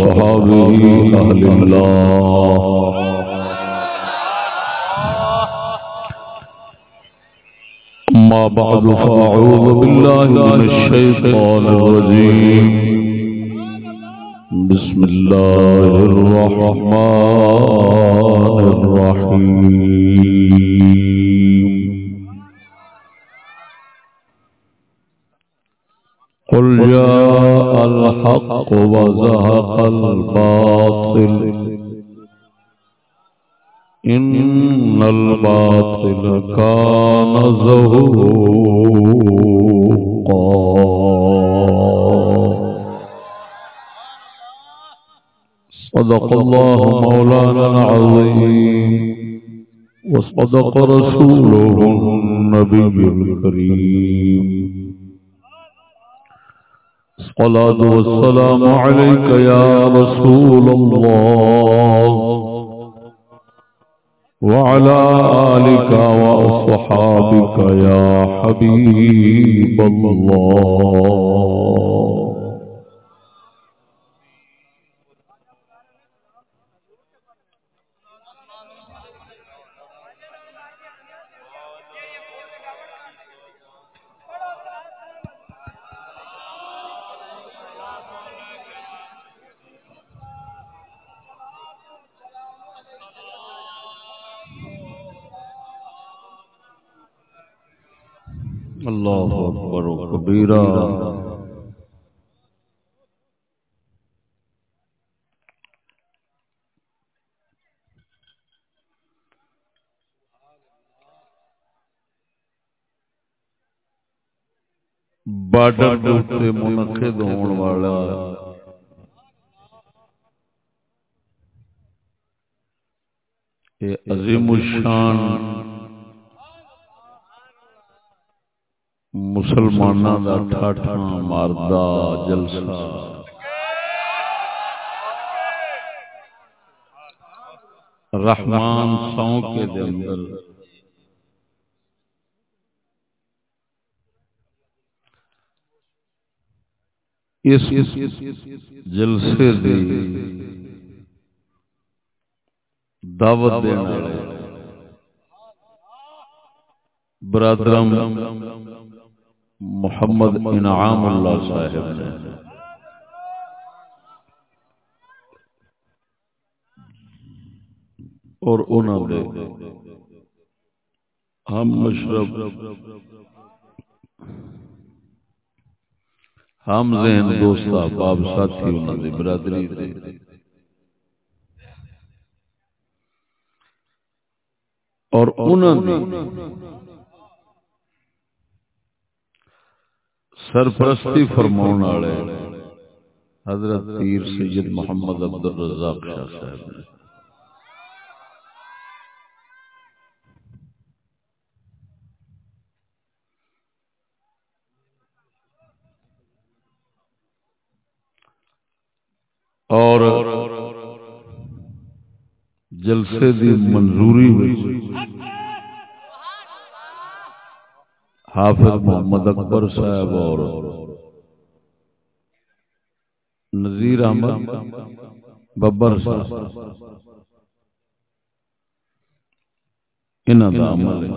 وصحابه أهل الله أما بعد فأعوذ بالله من الشيطان الرجيم بسم الله الرحمن الرحيم قل جاء الحق وزهق الباطل إن الباطل كان زهوقا صدق الله مولانا العظيم وصدق رسوله النبي الكريم الصلاة والسلام عليك يا رسول الله. وعلى آلك وأصحابك يا حبيب الله. و کبیرہ بارڈر تے منعقد ہون والا یہ عظیم الشان مسلمانوں دا ٹھاٹھا ماردا جلسہ۔ رحمان سو کے دے اندر۔ اس جلسے دی دعوت دینے والے برادرم محمد انعام اللہ صاحب نے۔ اور انہوں نے ہم مشرف ہم ذہن دوست احباب ساتھی انہوں نے، برادری دے اور انہوں نے سرپرستی فرماؤن والے حضرت پیر سید محمد عبد الرزاق شاہ صاحب نے۔ اور جلسے دی منظوری ہوئی۔ حافظ محمد اکبر صاحب اور نذیر احمد ببر صاحب۔ انہاں دا عمل۔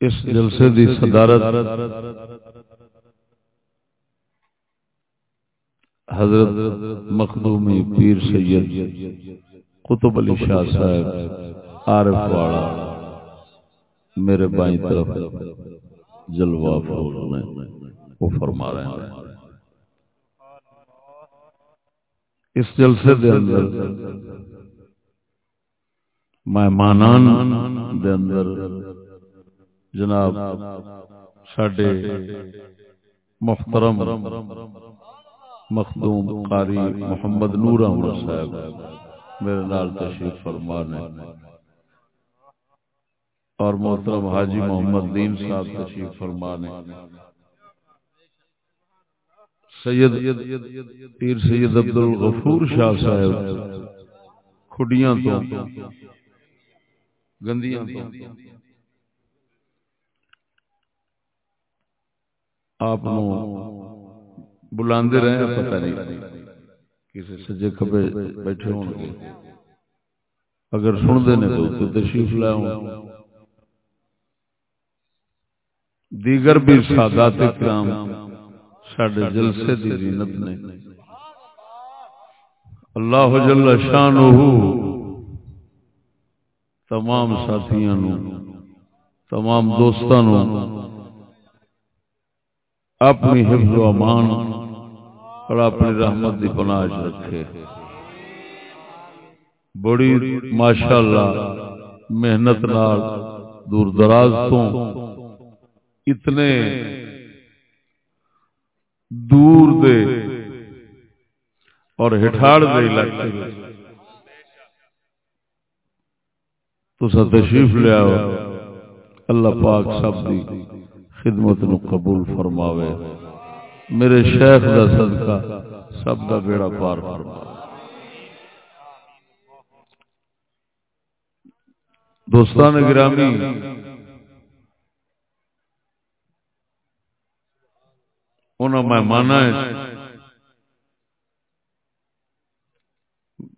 اس جلسے دی صدارت حضرت مخدومی پیر سید قطب علی شاہ صاحب۔ عارف والا، میرے بائیں طرف جلوہ فروغ میں وہ فرما رہے ہیں۔ اس جلسے دے اندر مہمانان دے اندر جناب ساڈے محترم مخدوم قاری محمد نور احمد صاحب میرے نال تشریف فرما نے اور محترم حاجی محمد دین صاحب تشریف فرما نے سید پیر سید عبد الغفور شاہ صاحب۔ کھڈیاں تو۔ گندیاں تو۔ آپ بلاندے رہے پتہ نہیں کسی سجے کبے بیٹھے ہوں گے۔ اگر سن دے نے تو تشریف لائے ہوں دیگر بھی سادات کرام ساڈے جلسے دی زینت نے۔ اللہ جل شانہ تمام ساتھیاں نو تمام دوستاں نو اپنی حفظ و امان اور اپنی رحمت دی پناہ رکھے۔ بڑی ماشاءاللہ محنت نال دور دراز تو اتنے دور دے اور ہٹھاڑ دے علاقے تو سا تشریف لیا اللہ پاک سب دی خدمت نو قبول فرماوے۔ میرے شیخ دا صدقہ سب دا بیڑا پار فرماوے دوستان گرامی انہوں میں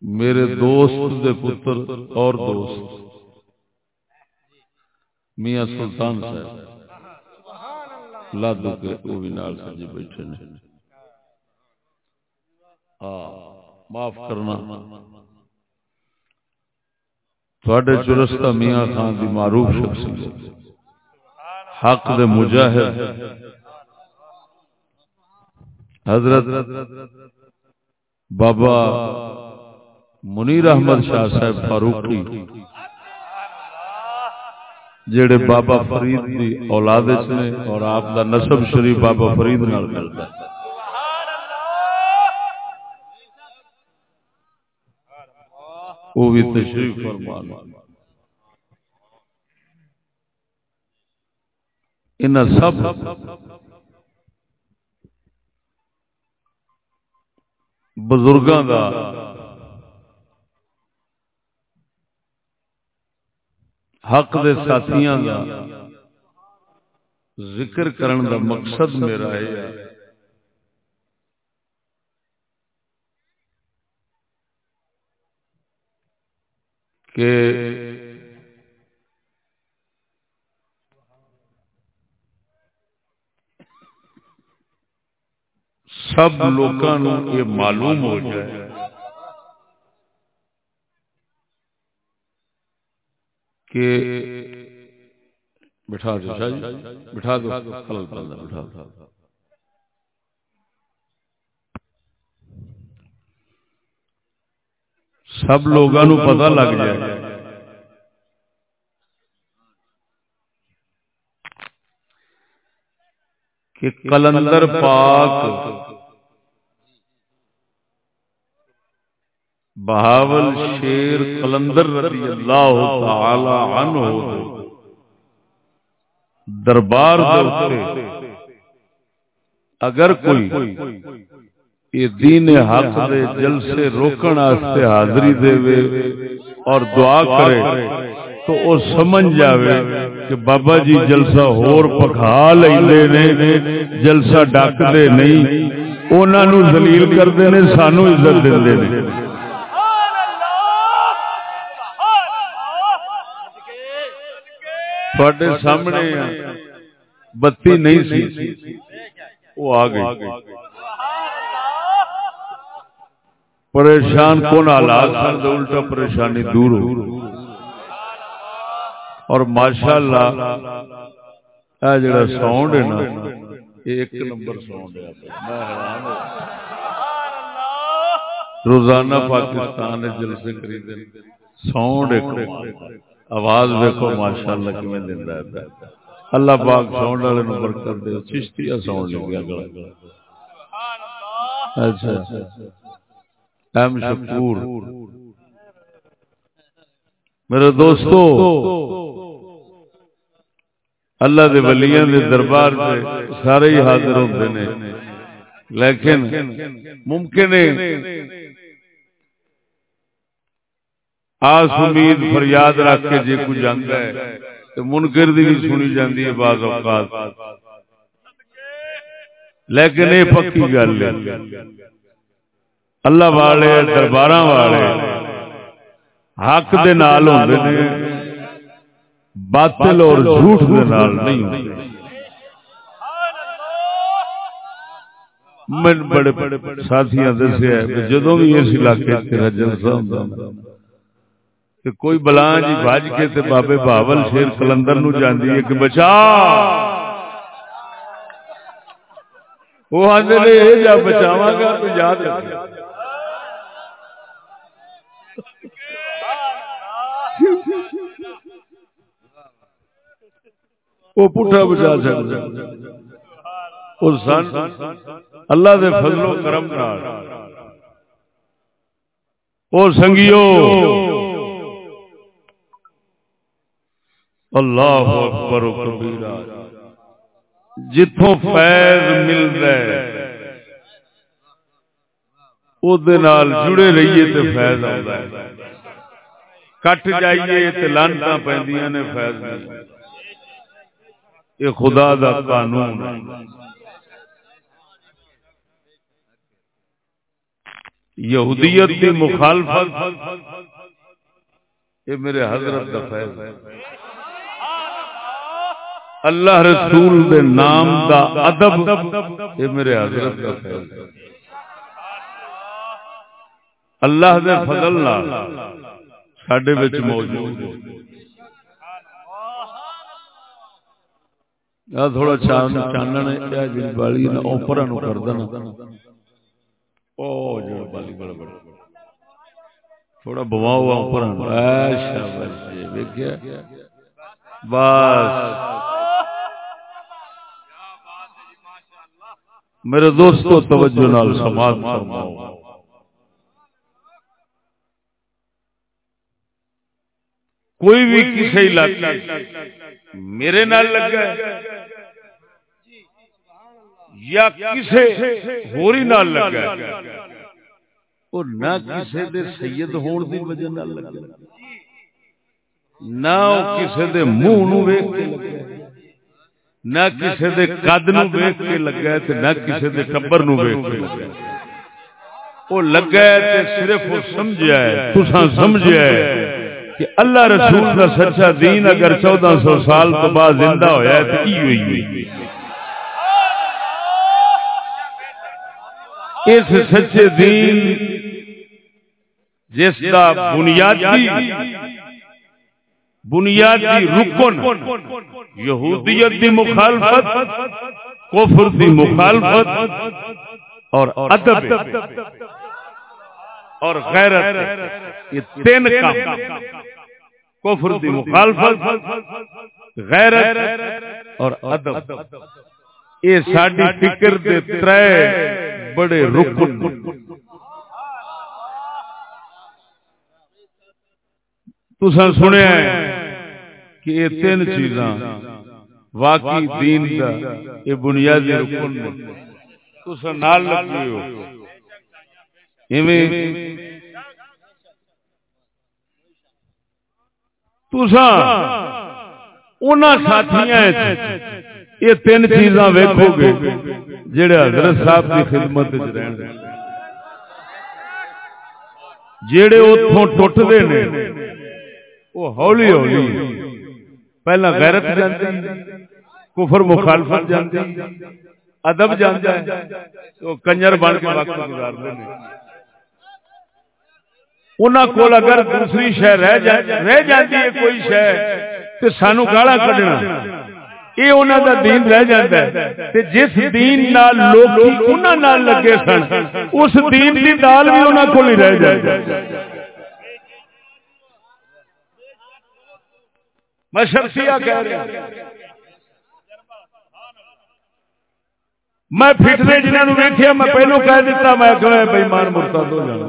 میرے دوست دے پتر اور دوست۔ میاں سلطان صاحب۔ لادو کے وہ بھی نال سجے بیٹھے نے۔ معاف کرنا۔ تھوڑے چرستہ میاں خان دی معروف شخصیت۔ حق دے مجاہد۔ حضرت بابا منیر احمد شاہ صاحب فاروقی، جڑے بابا فرید دی اولاد نے اور آپ دا نسب شریف بابا فرید نال کرتا ہے۔ وہ بھی تشریف فرمان ان سب بزرگاں دا۔ حق دے ساتھیاں دا۔ ذکر کرن دا مقصد میرا ہے۔ کہ سب لوگوں یہ معلوم ہو جائے۔ کہ بٹھا دو شاہ جی بٹھا دو، خلل بٹھا دو۔ سب لوگوں پتہ لگ جائے۔ کہ کلندر پاک بہاول شیر قلندر رضی اللہ تعالی عنہ دربار دے اگر کوئی یہ دین حق دے جلسے روکن واسطے حاضری دے وے اور دعا کرے تو وہ سمجھ جاوے کہ بابا جی جلسہ ہور پکھا لیندے نے جلسہ ڈک دے نہیں انہاں نو ذلیل کردے نے سانو عزت دیندے نے تھوڑے سامنے بتی نہیں سی وہ آ گئی پریشان کون حالات سن الٹا پریشانی دور ہو اور ماشاء اللہ جڑا ساؤنڈ ہے نا ایک نمبر ساؤنڈ ہے روزانہ پاکستان جلسے خریدے ساؤنڈ ایک آواز ویکو ماشاء اللہ ہے۔ اللہ پاک ساؤنڈ والے نو برکت دے چشتی ساؤنڈ لگ گیا گلا۔ اچھا۔ ایم شکور۔ میرے دوستو اللہ دے ولیاں دے دربار دے سارے ہی حاضر ہوندے نے۔ لیکن ممکن ہے آس امید فریاد رکھ کے جی کچھ جانا ہے تو منکر دی بھی سنی جاندی ہے بعض اوقات۔ لیکن یہ پکی گل ہے۔ اللہ والے دربار والے حق دے نال ہوندے نے باطل اور جھوٹ دے نال نہیں ہوندے۔ من بڑے بڑے ساتھیاں دسیا ہے جدوں بھی اس علاقے تے رجل کہ کوئی بلان جی بج کے تے بابے بہاول شیر کلندر نو جاندی ہے کہ بچا۔ وہ آدھے نے یہ جا بچاوا گا تو یاد رکھے وہ پٹھا بچا سکتا اور سن اللہ دے فضل و کرم نال۔ اور سنگیو اللہ اکبر و کبیرہ جتوں فیض مل رہا ہے جڑے رہیے تو فیض آتا ہے۔ کٹ جائیے تو لانتا پہ نے فیض یہ خدا دا قانون یہودیت کی مخالفت یہ میرے حضرت کا فیض۔ ہے اللہ رسول دے نام دا ادب، یہ میرے حضرت کا فیض ہے۔ اللہ دے فضل نال ساڈے وچ موجود ہے۔ تھوڑا چان چانن جی والی نا اوپر نو کر دینا او جی بڑا بڑا۔ تھوڑا بواؤ اوپر اے شاباش جی، ویکھیا؟ بس۔ میرے دوستو، توجہ نال سماعت فرماؤ۔ کوئی بھی کسی علاقے میرے نال لگا یا کسی ہوری نال لگا اور نہ کسی دے سید ہون دی وجہ نال لگا نہ کسی دے منہ نو ویکھ کے لگا نہ کسی دے قد نو ویکھ کے لگا ہے تے نہ کسی دے ٹبر نو ویکھ کے لگا او لگا ہے تے صرف او سمجھیا ہے، تساں سمجھیا ہے کہ اللہ رسول کا سچا دین اگر چودہ سو سال تو بعد زندہ ہویا ہے تو کی ہوئی ہوئی اس سچے دین جس کا بنیادی بنیادی رکن یہودیت دی مخالفت کفر دی مخالفت اور ادب اور غیرت یہ تین کام۔ کفر دی مخالفت غیرت اور ادب۔ یہ ساری فکر دے ترے بڑے رکن۔ تو سنیا کہ یہ تین چیزاں واقعی دین کا یہ بنیادی رکن نے۔ تو نال لگے ہو۔ یہ تین چیزاں ویکو گے جڑے حضرت صاحب کی خدمت جڑے اتوں ٹوٹتے ہیں وہ ہولی ہولی پہلا غیرت جانتے کفر مخالفت جانتے ادب جانتا ہے تو کنجر بن کے وقت گزار انہوں کو اگر دوسری شہ رہ جائے رہ جاتی ہے کوئی شہ تو سانو گالا کھڈنا یہ انہوں کا دین رہ جاتا ہے تے جس دین نال لوگ انہوں لگے سن اس دین کی دال بھی انہوں کو نہیں رہ جائے میں شخصیہ کہہ رہا میں فٹنے جنہوں ویکیا میں پہلو کہہ دیتا میں بےمان مرتا ہو جانا۔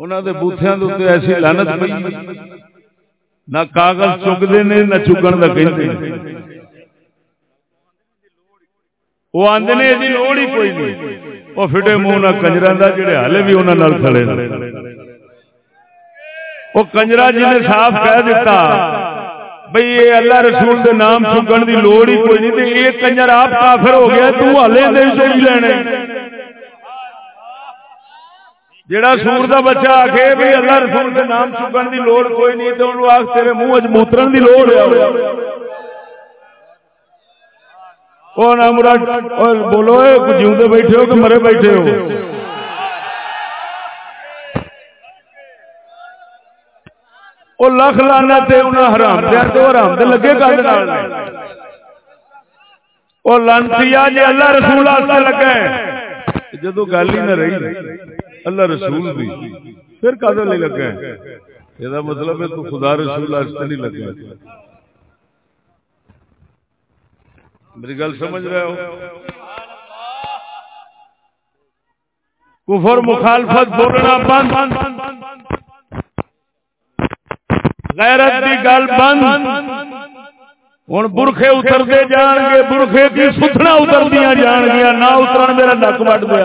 انہوں نے بوتھیا ایسی لانت پی نہ کاغذ چکتے ہیں نہ چکن کا کہیں وہ آدھے نے یہ لوڑ ہی کوئی نہیں۔ وہ فٹے منہ نہ کنجر جڑے ہالے بھی انہوں کھڑے وہ کنجرا جی نے صاف کہہ دیتا بھئی یہ اللہ رسول دے نام چکن دی لوڑ ہی کوئی نہیں تے یہ کنجر آپ کافر ہو گیا تو ہلے دے چوڑی لینے۔ جڑا سور دا بچہ آ کے بھی اللہ رسول دے نام چکن دی لوڑ کوئی نہیں تے انہوں آخ تیرے منہ اج موترن دی لوڑ ہے۔ او نا مراد؟ بولو، اے جیوندے بیٹھے ہو کہ مرے بیٹھے ہو؟ وہ لکھ لانا حرام حرام تے لگے گل وہ لانتی جی اللہ رسول لگا جدو گل ہی نہ رہی، اللہ رسول دی، پھر کدو نہیں لگا یہ مطلب ہے تو خدا رسول نہیں لگا میری گل سمجھ رہے ہو؟ کفر مخالفت بولنا بند۔ غیرت دی گل بند. ہوں برخے اترتے جان گے برخے کی ستنا اتردیا جان گیا نہ اتر میرا نک وٹ دیا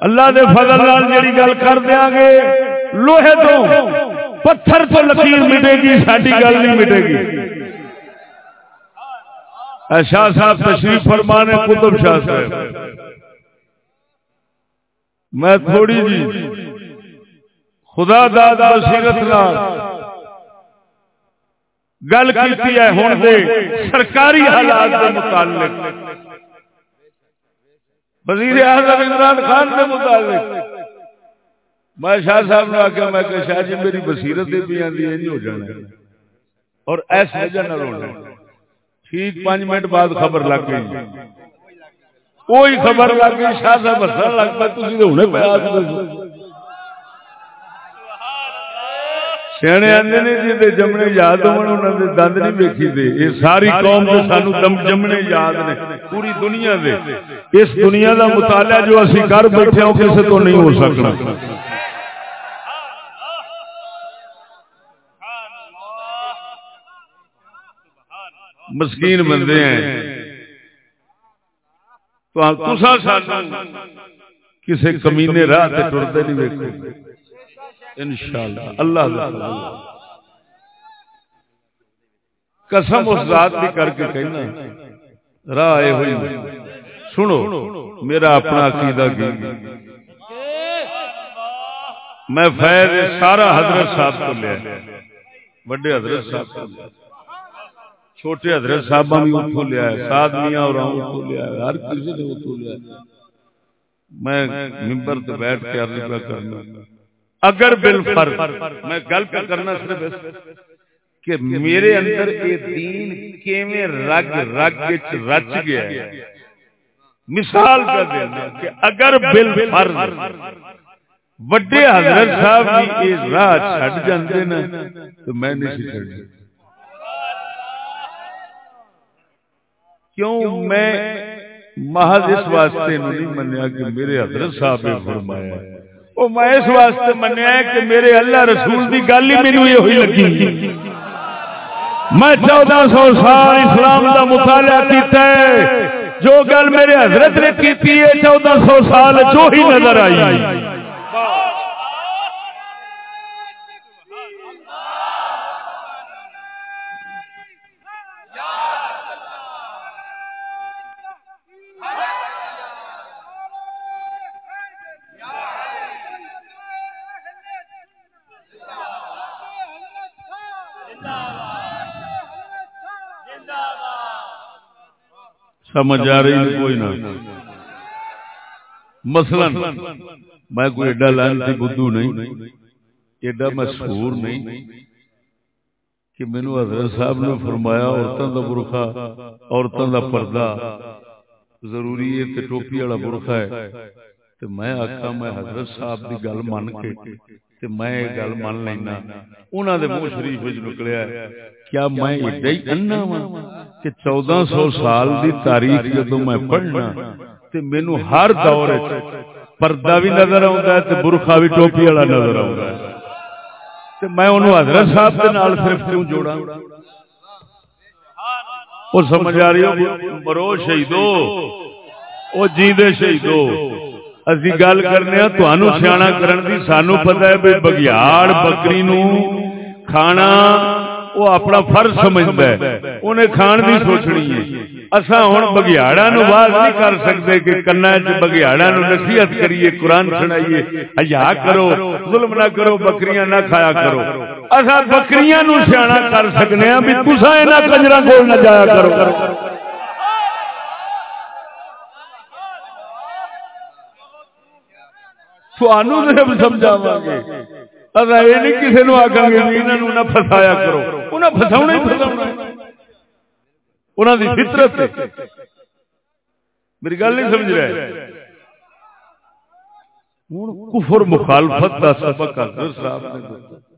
اللہ دے فضل لال جی گل کر دیا گے، لوہے تو پتھر تو لکیر مٹے گی ساری گل نہیں مٹے گی۔ شاہ صاحب تشریف فرمانے کتب شاہ صاحب۔ میں تھوڑی جی خدا داد بصیرت گل کی ہے ہوں دے سرکاری حالات کے متعلق۔ وزیر اعظم عمران خان کے متعلق۔ میں شاہ صاحب نے آخیا میں کہ شاہ جی میری بصیرت بھی آدھی نہیں ہو جانا اور ایس وجہ نہ ہونا ٹھیک پانچ منٹ بعد خبر لگ گئی۔ کوئی خبر لگ گئی، شاہ صاحب ہسن لگ پہ تھی تو ہوں پہ سیانے آدھے نے جی جمنے یاد ہونے دند نہیں ویکھی دے یہ ساری قوم کے سانو دم جمنے یاد نے پوری دنیا دے اس دنیا دا مطالعہ جو اسی کر بیٹھے ہوں کسے تو نہیں ہو سکنا مسکین بندے ہیں تو کسی کمینے راہ تے ٹرتے نہیں ویکو انشاءاللہ۔ اللہ قسم اس ذات بھی کر کے کہنا راہ آئے ہوئی۔ سنو میرا اپنا عقیدہ کی۔ میں فیض سارا حضرت صاحب کو لیا بڑے حضرت صاحب کو لیا چھوٹے حضرت صاحب بھی اتو لیا ہے سات میاں اور اتو لیا ہے ہر کسی نے اتو لیا میں ممبر تو بیٹھ کے عرض کرنا۔ اگر بل فرض میں گل پہ کرنا صرف کہ میرے اندر یہ دین کیویں رگ رگ رچ گیا ہے۔ مثال کا دینا کہ اگر بل وڈے حضرت صاحب بھی یہ راہ چھڈ جاندے نا تو میں نہیں سی چھڈ کیوں میں محض اس واسطے نہیں منیا کہ میرے حضرت صاحب نے فرمایا ہے؟ وہ میں اس واسطے منیا کہ میرے اللہ رسول کی گل ہی میری یہ ہوئی لگی۔ میں چودہ سو سال اسلام کا مطالعہ کیتا ہے۔ جو گل میرے حضرت نے کی چودہ سو سال جو ہی نظر آئی۔ سمجھ آ رہی کوئی نہ۔ مثلا میں کوئی ایڈا لانتی بدھو نہیں، ایڈا مشہور نہیں کہ مینو حضرت صاحب نے فرمایا عورتوں کا برخا عورتوں کا پردہ۔ ضروری ہے ٹوپی والا برخا ہے۔ تو میں آخا میں حضرت صاحب کی گل من کے تے میں یہ گل من لینا۔ انہوں نے منہ شریف نکلیا کیا میں ایڈا ہی انا وا کہ چودہ سو سال دی تاریخ جدو میں پڑھنا تے مینو ہر دور پردہ بھی نظر آتا ہے تے برخا بھی ٹوپی والا نظر آتا ہے۔ تے میں انہوں حضرت صاحب کے نال صرف کیوں جوڑا وہ سمجھ آ رہی ہو مرو شہیدو وہ جیندے شہیدو اسی گل کرنے تو سیاح کرن دی سانو پتہ ہے بھائی بگیاڑ بکری نو کھانا وہ اپنا فرض سمجھتا ہے انہیں کھان کی سوچنی ہے اصا ہوں بگیاڑا نو باز نہیں کر سکتے کہ کنا چ بگیاڑا نو نصیحت کریے قرآن سنائیے ہیا کرو ظلم نہ کرو بکریاں نہ کھایا کرو اصا بکریاں نو سیاح کر سکنے ہاں بھی تصا یہاں کنجر کول نہ جایا کرو سمجھاوا گے یہ نہیں کسی نے آخا گے انہوں نہ فسایا کرو کی فطرت میری گل نہیں سمجھ رہے کفر مخالفت سبق صاحب نے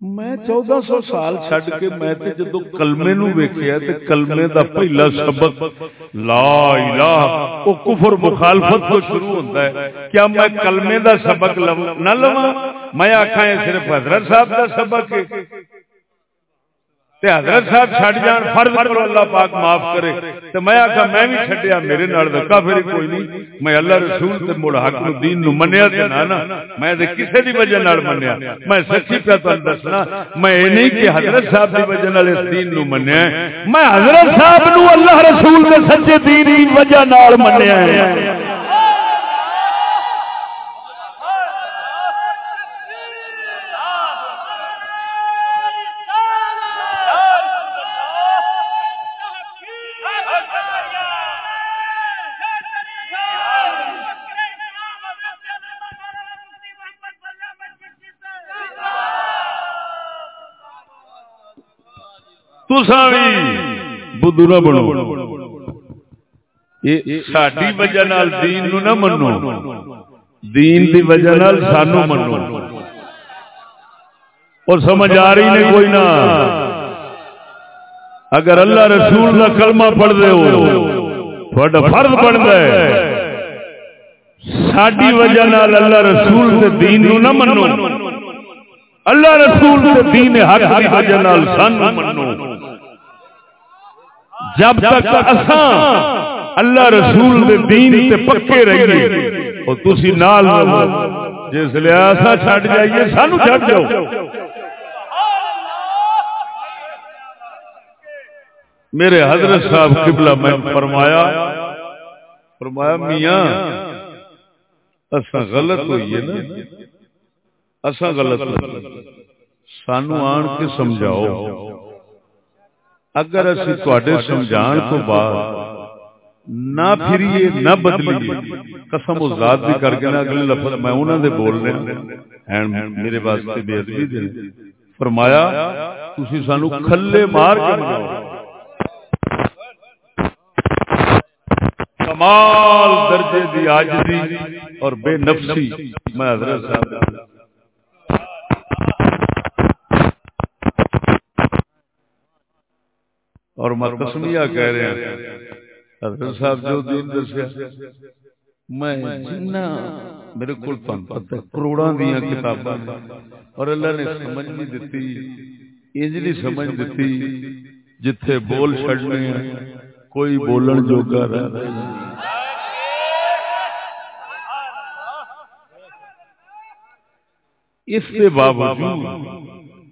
میں چودہ سو سال چڈ کے میں جدو کلمے نو ویکیا کلمے دا پہلا سبق، لا الہ، او کفر مخالفت تو شروع ہوتا ہے۔ کیا میں کلمے دا سبق نہ لواں؟ میں آکھاں صرف حضرت صاحب دا سبق ہے۔ تے حضرت صاحب چھڈ جان، فرض کرو اللہ پاک معاف کرے۔ تے میں آکھا، میں بھی چھڈیا، میرے نال تے کافر کوئی نہیں۔ میں اللہ رسول تے مڑ حق نو دین نو منیا تے نہ نا میں تے کسے دی وجہ نال منیا۔ میں سچی پہ تانوں دسنا، میں اے نہیں کہ حضرت صاحب دی وجہ نال اس دین نو منیا میں حضرت صاحب نو اللہ رسول دے سچے دین دی وجہ نال منیا ہے۔ بدھو نہ بنو۔ ساری وجہ دین نو نہ منو۔ دین دی وجہ سانو منو۔ اور سمجھ آ رہی نہیں کوئی نہ۔ اگر اللہ رسول کا کلمہ پڑھ دے ہو، تھوڑا فرض بنتا ہے ساری وجہ اللہ رسول کے دین نو نہ منو۔ اللہ رسول کے دین حق کی وجہ سانو منو۔ جب تک اساں اللہ رسول دے دین تے پکے رہیے اور تسی نال جس لیا اسا چھڈ جائیے سانو چھڈ جاؤ۔ میرے حضرت صاحب قبلہ میں فرمایا فرمایا میاں اسا غلط ہوئی ہے نا۔ اسا غلط سانو آن کے سمجھاؤ۔ اگر اسی تے سمجھان تو بعد نہ پھریے نہ بدلیے۔ قسم و ذات بھی کر کے نہ اگلے لفظ میں انہوں نے بول رہے ہیں۔ میرے واسطے بے ادبی دے۔ فرمایا تسی سانو کھلے مار کے مناؤ۔ کمال درجے دی عاجزی اور بے نفسی۔ میں حضرت صاحب اور مرکسمیا کہہ رہے ہیں۔ حضرت صاحب جو دین دسیا میں جنہ میرے کو پتہ کروڑاں دیاں کتاباں اور اللہ نے سمجھ نہیں دتی انجلی سمجھ دتی جتھے بول چھڑنے کوئی بولن جوگا رہ اس کے باوجود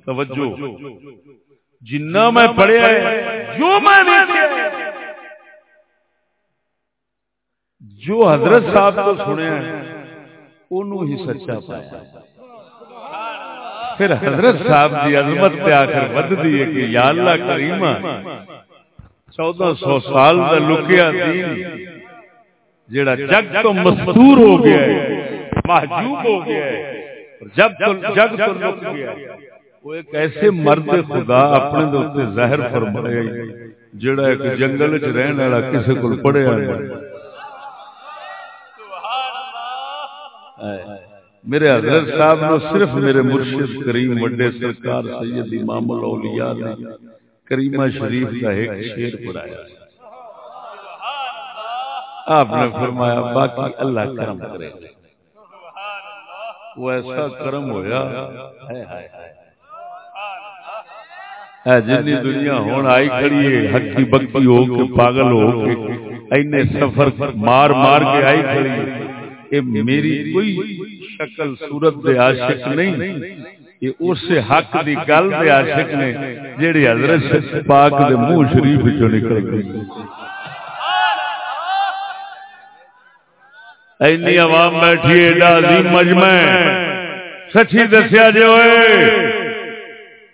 توجہ۔ جنا میں پڑھیا جو میں جو حضرت صاحب کو سنیا انہوں ہی سچا پایا۔ پھر حضرت صاحب کی عظمت پہ آ کر ود دی ہے کہ یا اللہ کریمہ چودہ سو سال کا لکیا دین جڑا جگ تو مستور ہو گیا ہے محجوب ہو گیا ہے۔ جب جگ تو لک گیا ہے۔ وہ ایک ایسے مرد خدا اپنے دوتے ظاہر فرمائے جڑا ایک جنگل چ رہن والا کسی کو پڑھیا میرے حضرت صاحب نے صرف میرے مرشد کریم وڈے سرکار سید امام الاولیاء نے کریمہ شریف کا ایک شعر پڑھایا۔ آپ نے فرمایا باقی اللہ کرم کرے۔ وہ ایسا کرم ہویا۔ ہائے ہائے ہائے۔ جن دنیا ہوں آئی کھڑی ہے ہکی بکی ہو کے پاگل ہو کے اینے سفر مار مار کے آئی کھڑی ہے۔ میری کوئی شکل صورت دے عاشق نہیں یہ اس حق دی گل دے عاشق نے جیڑی حضرت پاک دے منہ شریف وچوں نکل گئی اینی عوام بیٹھی ایڈا عظیم مجمع سچی دسیا جے ہوئے۔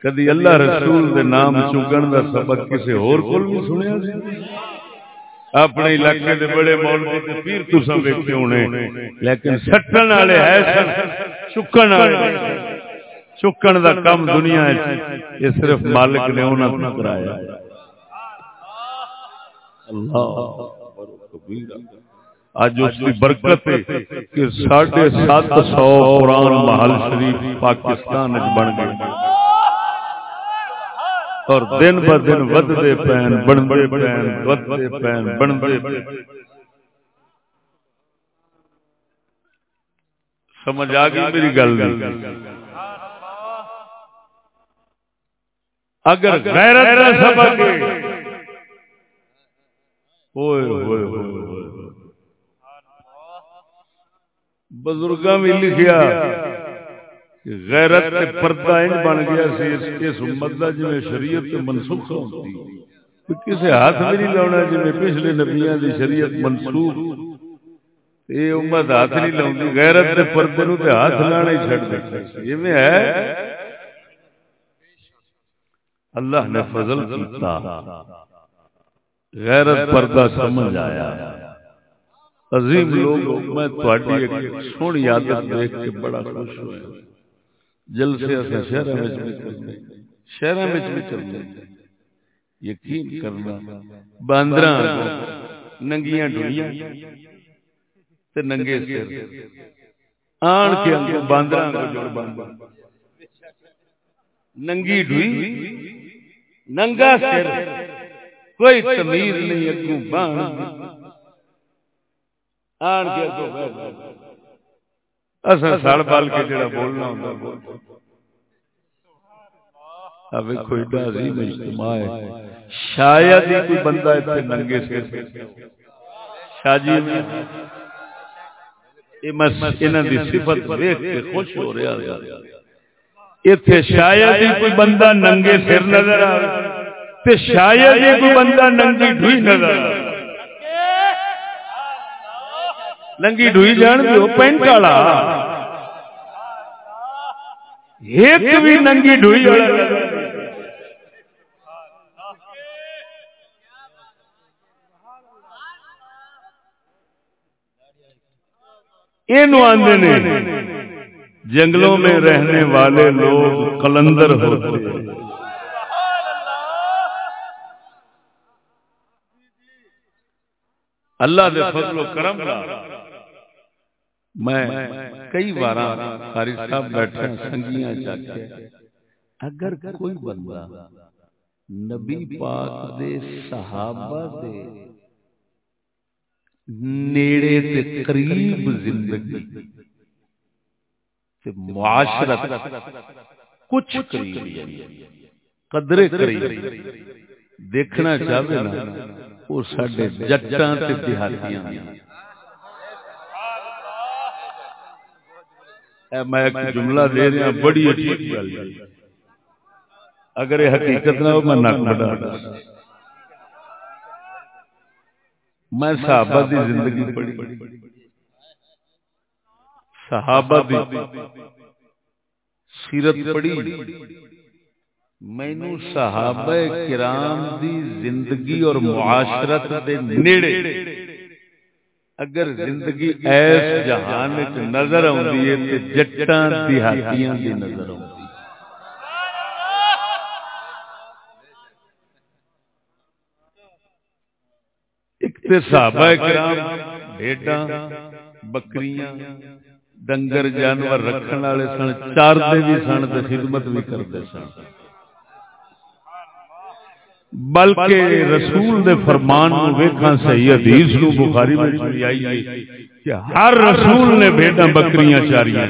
کدی اللہ رسول دے نام چگن دا سبق کسے اور کول نہیں سنیا سی؟ اپنے علاقے دے بڑے مولوی تے پیر تساں ویکھے ہونے، لیکن سٹن والے ہے سن، چکن والے۔ چکن دا کم دنیا وچ جی، یہ صرف مالک نے انہوں نے کرایا۔ اللہ کبیر اج اس کی برکت ہے کہ ساڑھے سات سو قرآن محل شریف پاکستان بن گئے۔ اور دن ب دن ودتے پین بنتے پین ودتے پین بنتے سمجھ آ گئی میری گل؟ اگر غیرت نہ سبق ہوئے ہوئے ہوئے۔ بزرگاں بھی لکھیا۔ غیرت تے پردہ انج بن گیا سی، اس اس امت دا جویں شریعت تے منسوخ ہوندی کسے ہاتھ بھی نہیں لاونا جویں پچھلے نبیاں دی شریعت منسوخ۔ اے امت ہاتھ نہیں لاوندی غیرت تے پردے نو تے ہاتھ لانا ہی چھڈ دتا ایویں ہے؟ اللہ نے فضل کیتا۔ غیرت پردہ سمجھ آیا۔ عظیم لوگ، میں تھوڑی ایک سونی عادت دیکھ کے بڑا خوش ہویا۔ جلسے بھی کرنے وچ بھی کرنے یقین کرنا۔ باندراں ننگیاں ڈڑیاں تے ننگے سر۔ آن کے اندر باندراں کو جوڑ باندر ننگی ڈوئی ننگا سر۔ کوئی تمیز نہیں اگوں بان آن کے اگوں اصا سڑ بال کے جڑا بولنا ہوں اب کوئی عظیم اجتماع ہے۔ شاید ہی کوئی بندہ ننگے شاہ جی یہ میں انہاں دی صفت کے خوش ہو رہا ہے اتنے شاید ہی کوئی بندہ ننگے سر نظر آ شاید ہی کوئی بندہ ننگی ڈوئی نظر آ ننگی ڈوئی جان دو پینٹ والا ایک بھی ننگی ڈوئی والا آدھے جنگلوں میں رہنے والے لوگ کلندر ہوتے اللہ دے فضل و کرم میں کئی بار قاری صاحب بیٹھے سنگیاں جا کے اگر کوئی بندہ نبی پاک دے صحابہ دے نیڑے تے قریب زندگی معاشرت کچھ قدرے قریب دیکھنا چاہے نا وہ سڈے جٹاں تے دیہاتیاں میں ایک جملہ دے رہا بڑی عجیب گل اگر یہ حقیقت نہ ہو میں نک بڑا میں صحابہ دی زندگی پڑھی۔ صحابہ دی سیرت پڑھی۔ مینو صحابہ کرام دی زندگی اور معاشرت دے نیڑے۔ اگر زندگی ایس جہان نظر آندی ہے تے جٹاں دیہاتیاں دی نظر آندی ایک تے صحابہ کرام بھیڈاں بکریاں ڈنگر جانور رکھنے والے سن چارتے بھی سن تو خدمت بھی کرتے سن۔ بلکہ رسول دے فرمان نو ویکھاں صحیح حدیث نو بخاری میں بھی آئی ہے کہ ہر رسول نے بھیڈاں بکریاں چاریاں۔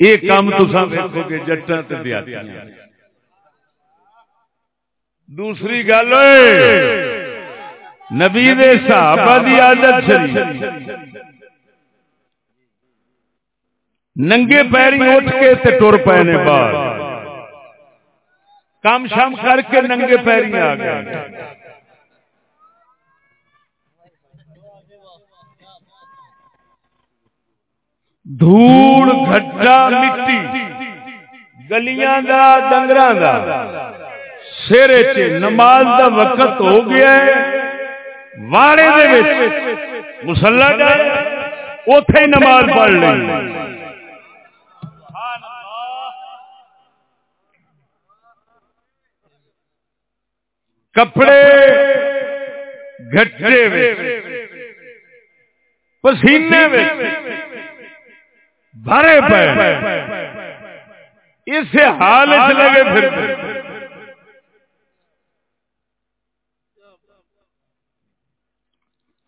یہ کام تساں ویکھو گے جٹاں تے دیاتیاں دوسری گل اے، نبی دے صحابہ دی عادت شریف ننگے پیری اٹھ کے تے ٹر پے نے باہر کام شام کر کے ننگے پیری آ گئے۔ دھوڑ گھٹا، مٹی، گلیاں دا ڈنگر دا۔ سر نماز دا وقت ہو گیا ہے۔ واڑے مسلا اتے نماز پڑھ لی کپڑے گٹے پسینے بھرے پے۔ اس حال لگے پھر۔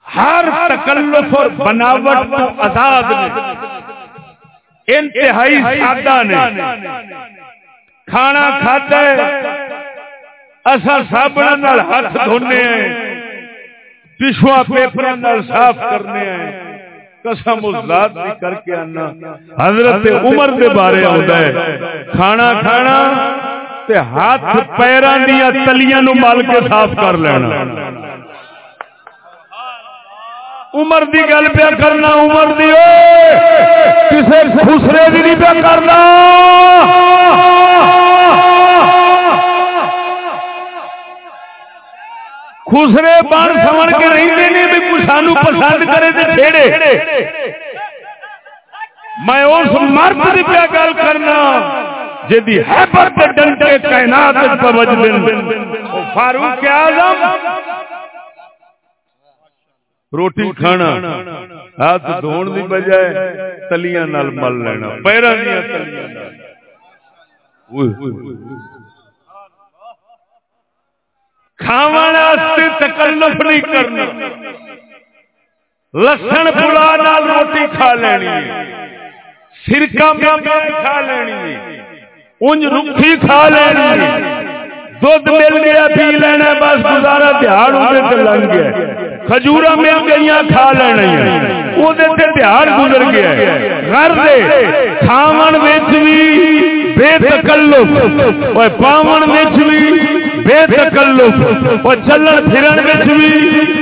ہر تکلف اور بناوٹ تو آزاد انتہائی سادہ نے۔ کھانا کھاتا ہے۔ اصا سابن ہاتھ دھونے پچھوا پیپر صاف کرنے قسم ذات بھی کر کے آنا۔ حضرت عمر دے بارے آتا ہے۔ کھانا کھانا تے ہاتھ پیران دیا تلیاں نو مال کے صاف کر لینا۔ عمر دی گل پہ کرنا، عمر دی کسے خسرے دی نہیں پہ کرنا۔ خسرے بن سمن کے رہتے ہیں بھی کوئی سانو پسند کرے تو چھیڑے میں اس مرد کی پیا گل کرنا جی ڈنڈے کائنات دن فاروق اعظم روٹی کھانا ہاتھ دھون دی بجائے تلیاں نال مل لینا پیروں تلیاں کھاواستے تکلف نہیں کرنا لسن پلا نال روٹی کھا لینی سرکا کھا لینی انج رکھی کھا لینی دھد مل گیا پی لینا بس گزارا تہار ادھر لنگ گیا کھجورا مل گئی کھا لینا وہ تہار گزر گیا گھر دے کھاون بھی بے تکلف پاون بھی بے تکلف وہ چلن پھرن بھی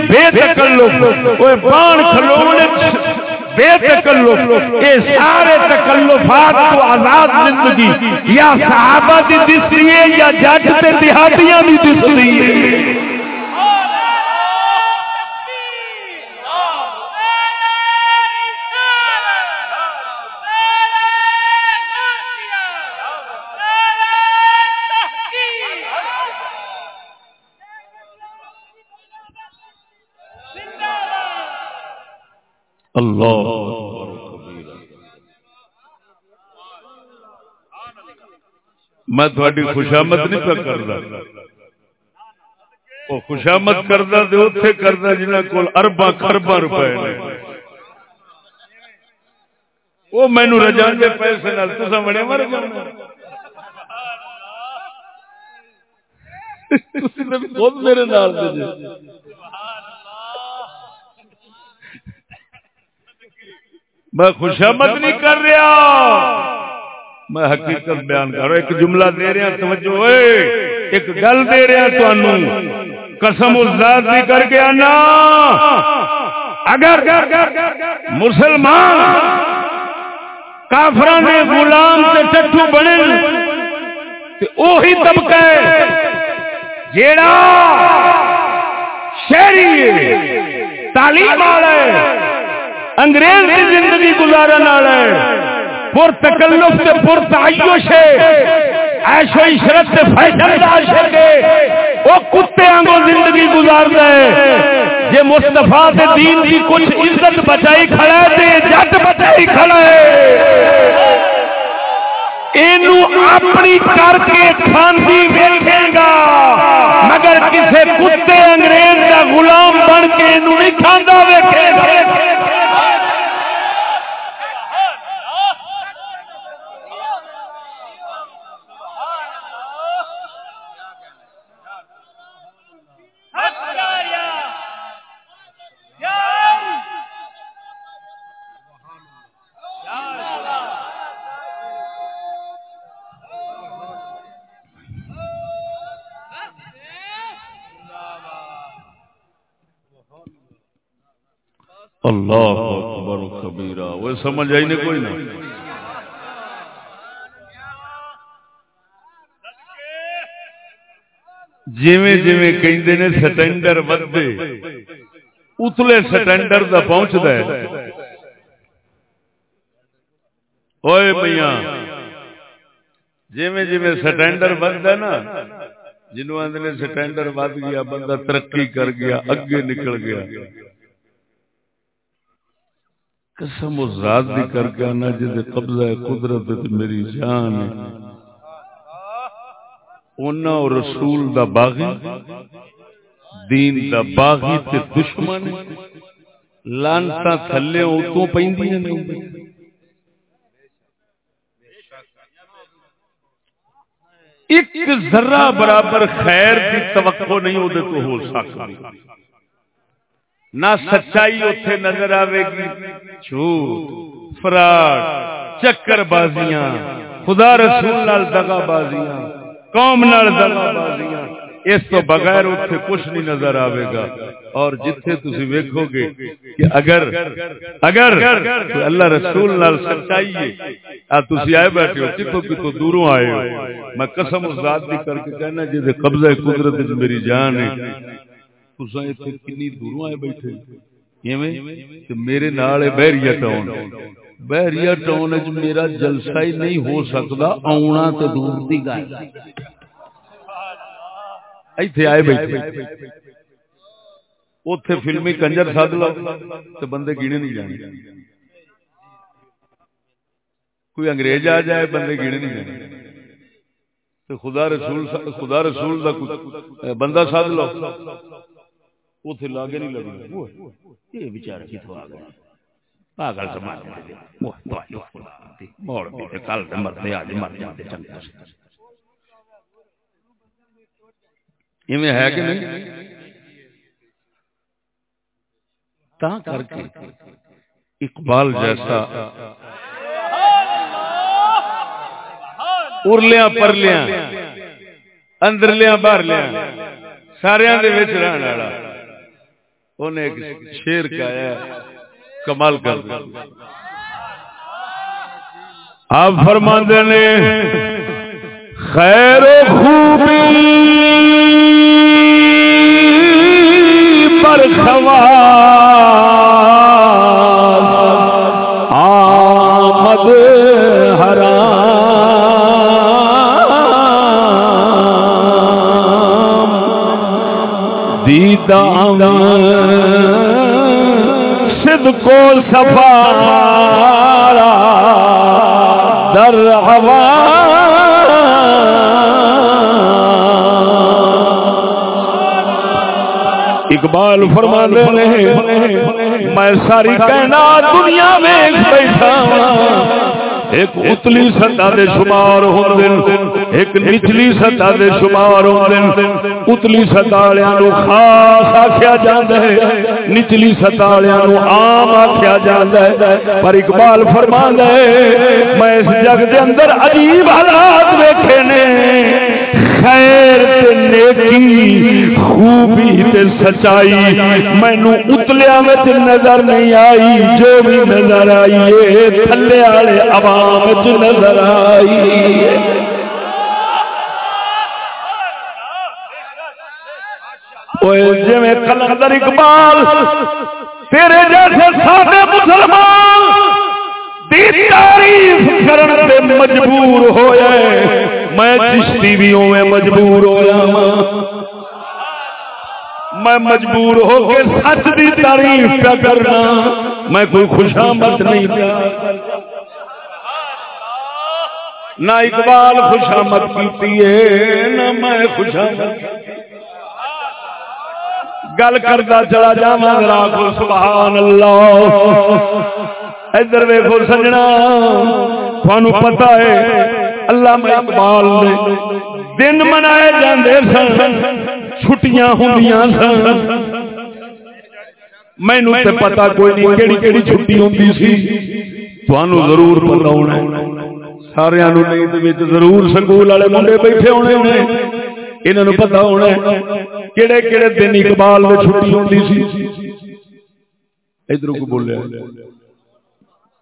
بے تکلف وہ پان کھلو بے تکلف یہ سارے تکلفات تو آزاد زندگی یا صحابہ دی دس رہی ہے یا جج سے دیہاتیاں بھی دس رہی ہے اللہ. میں تھوڑی خوشامد نہیں پہ کرتا وہ خوشامد کرتا تو اتے کرتا جنہ کو اربا خربا روپے وہ مینو رجا کے پیسے نال بڑے مر جانا خود میرے نال میں خوشامد نہیں کر رہا۔ میں حقیقت بیان کر رہا ایک جملہ دے رہا توجہ۔ ہوئے ایک گل دے رہا تو قسم ازاد بھی کر کے آنا۔ اگر مسلمان کافر نے غلام سے ٹٹو بنے وہی طبقہ ہے جیڑا شہری تعلیم والا ہے۔ انگریز کی زندگی گزارن والا ہے پر تکلف تے پر تعیش ہے۔ عیش و عشرت تے فیشن دا عاشق ہے۔ وہ کتے آنگو زندگی گزار ہے۔ یہ مستفا سے دین کی کچھ عزت بچائی کھڑا ہے تے جٹ بچائی کھڑا ہے۔ اپنی کر کے کھاندی ویچے گا مگر کسے کتے انگریز کا غلام بن کے نہیں کھانا ویکے گا اللہ اکبر و کبیرہ۔ وہ سمجھ آئی نہیں کوئی نہ جیویں جیویں کہندے نے سٹینڈر ودے، اتلے سٹینڈر دا پہنچدا ہے۔ اوئے میاں، جیویں جیویں سٹینڈر وددا نا جنوں آندے سٹینڈر ود گیا، بندہ ترقی کر گیا، اگے نکل گیا۔ قسم و ذات دی کر کے آنا جی جدے قبضہ قدرت تے میری جان ہے۔ اونا اور رسول دا باغی، دین دا باغی تے دشمن۔ لانتا تھلے اوتوں پیندیاں نہیں ایک ذرہ برابر خیر کی توقع نہیں ہو تو ہو سکتی نہ سچائی اتے نظر آئے گی جھوٹ، فراڈ چکر بازیاں خدا رسول نال دگا بازیاں قوم نال دگا بازیاں اس تو بغیر اتنے کچھ نہیں نظر آئے گا اور جتھے تسی ویکھو گے کہ اگر اگر اللہ رسول نال سچائی ہے، آ آئے بیٹھے ہو کتوں کتوں دوروں آئے ہو۔ میں قسم اس ذات دی کر کے کہنا جی، جے قبضہ قدرت میری جان ہے۔ تساں ایتھے کنی دوروں آئے بیٹھے۔ ایویں؟ تے میرے نال ہے ٹاؤن بحریہ ٹاؤن وچ میرا جلسہ ہی نہیں ہو سکدا آونا تے دور دی گل۔ ایتھے آئے بیٹھے۔ اوتھے فلمی کنجر سد لو تے بندے گینے نہیں جانے۔ کوئی انگریز آ جائے بندے گینے نہیں جانے۔ خدا رسول خدا رسول دا بندہ سد لو۔ اوتھے لاگے نہیں لگنا یہ بیچارہ کتھوں آ گیا پاگل سمجھ دے۔ وہ سماج موڑ بھی کل مرتے، آج مر جاتے چنگا ایویں ہے کہ نہیں؟ تا کر کے اقبال جیسا ارلیاں، پرلیاں، اندرلیاں، باہرلیاں سارے رہن والا۔ انہیں ایک شیر کا ہے کمال کر آپ فرماندے نے خیر خوبی پر آمد حرام صدق کو سفارا در ہوا۔ اقبال فرما دے میں ساری کہنا دنیا میں بیٹھا ہاں۔ ایک اتلی سطح دے شمار ہوں ایک نچلی سطح دے شمار ہوں اتلی سطح والوں خاص آخیا جاتا ہے، نچلی سطح والوں عام آخیا جاتا ہے۔ پر اقبال فرما دے میں اس جگ دے اندر عجیب حالات ویکھے نے۔ خیر تے نیکی، خوبی تے سچائی مینو اتلیا میں نظر نہیں آئی، جو بھی نظر آئی ہے تھلے والے عوام چ نظر آئی۔ جی کلندر اقبال تیرے جیسے سارے مسلمان تعریف کرنے مجبور ہوئے میں چشتی بھی ہوئے مجبور ہویا میں مجبور ہو کے سچ دی تعریف پہ کرنا میں کوئی خوشامت نہیں پیا نہ اقبال خوشامت کی نہ میں خوشامت گل کرتا چلا جا راگ سبحان اللہ ادھر ویکو سجنا تھانو پتا ہے، اللہ میں اقبال دن منائے جاندے سن، چھٹیاں ہوں سن۔ مینو تے پتا کوئی نہیں کیڑی کیڑی چھٹی ہوندی سی۔ تھانو ضرور پتا ہونا سارے نیند ضرور سکول والے منڈے بیٹھے ہونے نے۔ انہوں پتا ہونا کہڑے کہڑے دن اقبال میں چھٹی ہوتی سی۔ ادھر کو بولیا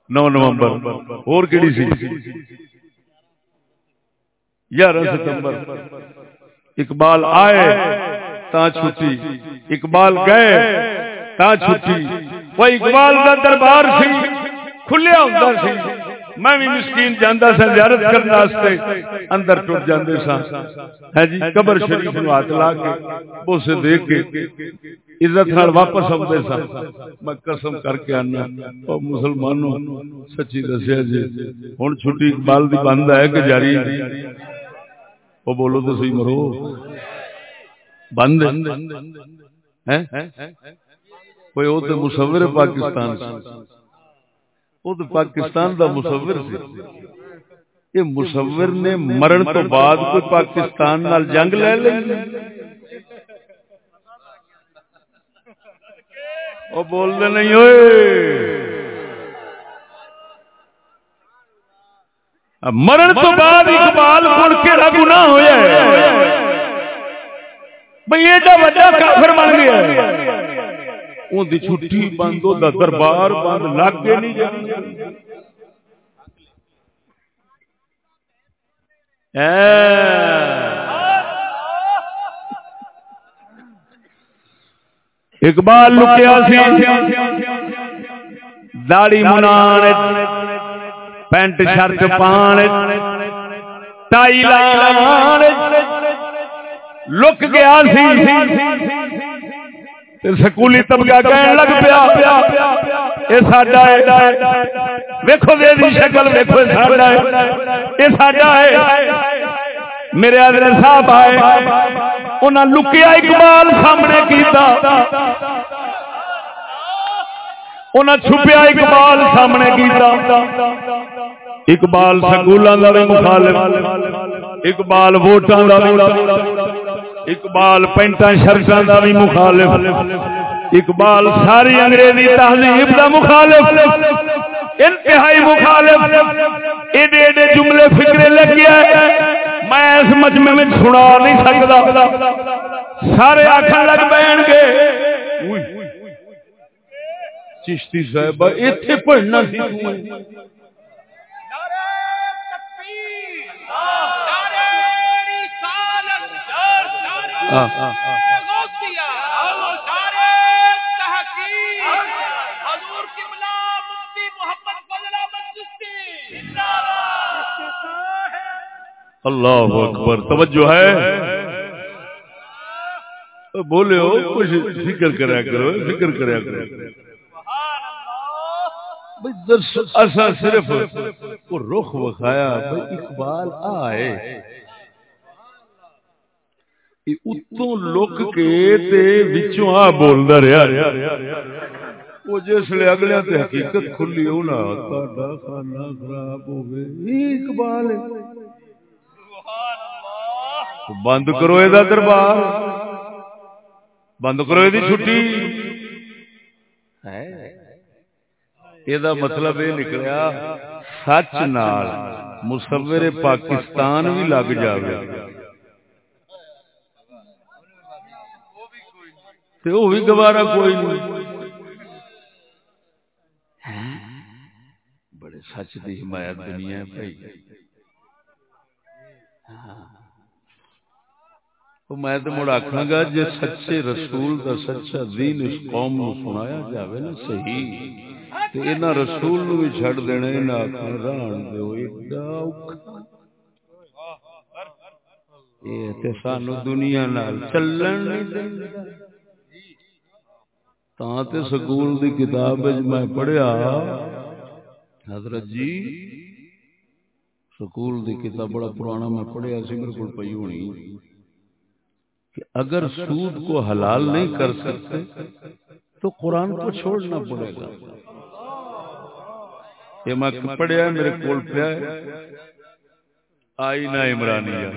نو نومبر۔ اور کہڑی سی۔ گیارہ ستمبر۔ اقبال آئے تا چھٹی۔ اقبال گئے تا چھٹی۔ وہ اقبال کا دربار سی، کھلیا ہوتا سی۔ میں بھی مسکین جانا سا زیارت کرنے اندر ٹوٹ جاندے سا ہے ہاں جی قبر شریف نو ہاتھ لا کے، بوسے دے کے عزت نال واپس آتے سا میں قسم کر کے آنا او مسلمانوں، سچی دسیا جی ہن چھٹی اقبال دی بند ہے کہ جاری؟ او بولو تو صحیح مرو۔ بند ہاں؟ کوئی او تے مصور پاکستان سے وہ تو پاکستان دا مصور سی۔ یہ مصور نے مرن تو بعد کوئی پاکستان نال جنگ لے لی وہ بول دے نہیں ہوئے۔ مرن تو بعد اقبال کن کے گناہ ہویا ہے بھئی ایڈا وڈا کافر بن گیا۔ ان دی چھٹی بند دا دربار بند لگ کے نہیں اقبال لکیا سی داڑی منان پینٹ شرٹ پان ٹائی لان لک گیا سی۔ سکولی طبقہ کہنے لگ پیا یہ ساڈا ہے ویکو دے دی شکل ویکو ساڈا ہے یہ ساڈا ہے میرے آدر صاحب آئے انہیں لکیا اقبال سامنے کیتا انہیں چھپیا اقبال سامنے کیتا اقبال سکولوں کا بھی مخالف اقبال ووٹان کا بھی اقبال پینٹا شرٹا کا بھی مخالف، اقبال ساری انگریزی تہذیب کا مخالف، انتہائی مخالف۔ ایڈے ایڈے جملے فکرے لگیا میں اس مجمے میں سنا نہیں سکتا۔ سارے آخر لگ بہن گے چشتی صاحب اتنے پڑھنا سی اللہ اکبر توجہ ہے؟ بولے ہو کچھ فکر کریا کرو فکر کریا کرو۔ صرف رخ وکھایا اقبال آئے اتوں لک کے آ بولتا رہا وہ جس لے اگلے تے حقیقت کھلی ہونا کھانا خراب ہو اقبال بند کرو یہ دربار بند کرو یہ چھٹی یہ مطلب یہ نکلیا سچ نال مصور پاکستان بھی لگ جائے وہ بھی گوارا کوئی نہیں۔ بڑے سچ کی حمایت دنیا بھائی۔ میں تو مڑ آخا گا جی سچے رسول کا سچا دین اس قوم نو سنایا جاوے نا صحیح تو انہاں رسول نو بھی چھڑ دینا انہاں آخر ران دیو، ایڈا اوکھا۔ یہ تے سانو دنیا نال چلن نہیں دیندا تے سکول دی کتاب میں پڑھیا۔ حضرت جی سکول دی کتاب بڑا پرانا میں پڑھیا سی، میرے کو پی ہونی۔ کہ اگر سود کو حلال نہیں کر سکتے، تو قرآن کو چھوڑنا پڑے گا۔ یہ میں پڑھیا، میرے کو پیا آئی نہ عمرانیہ۔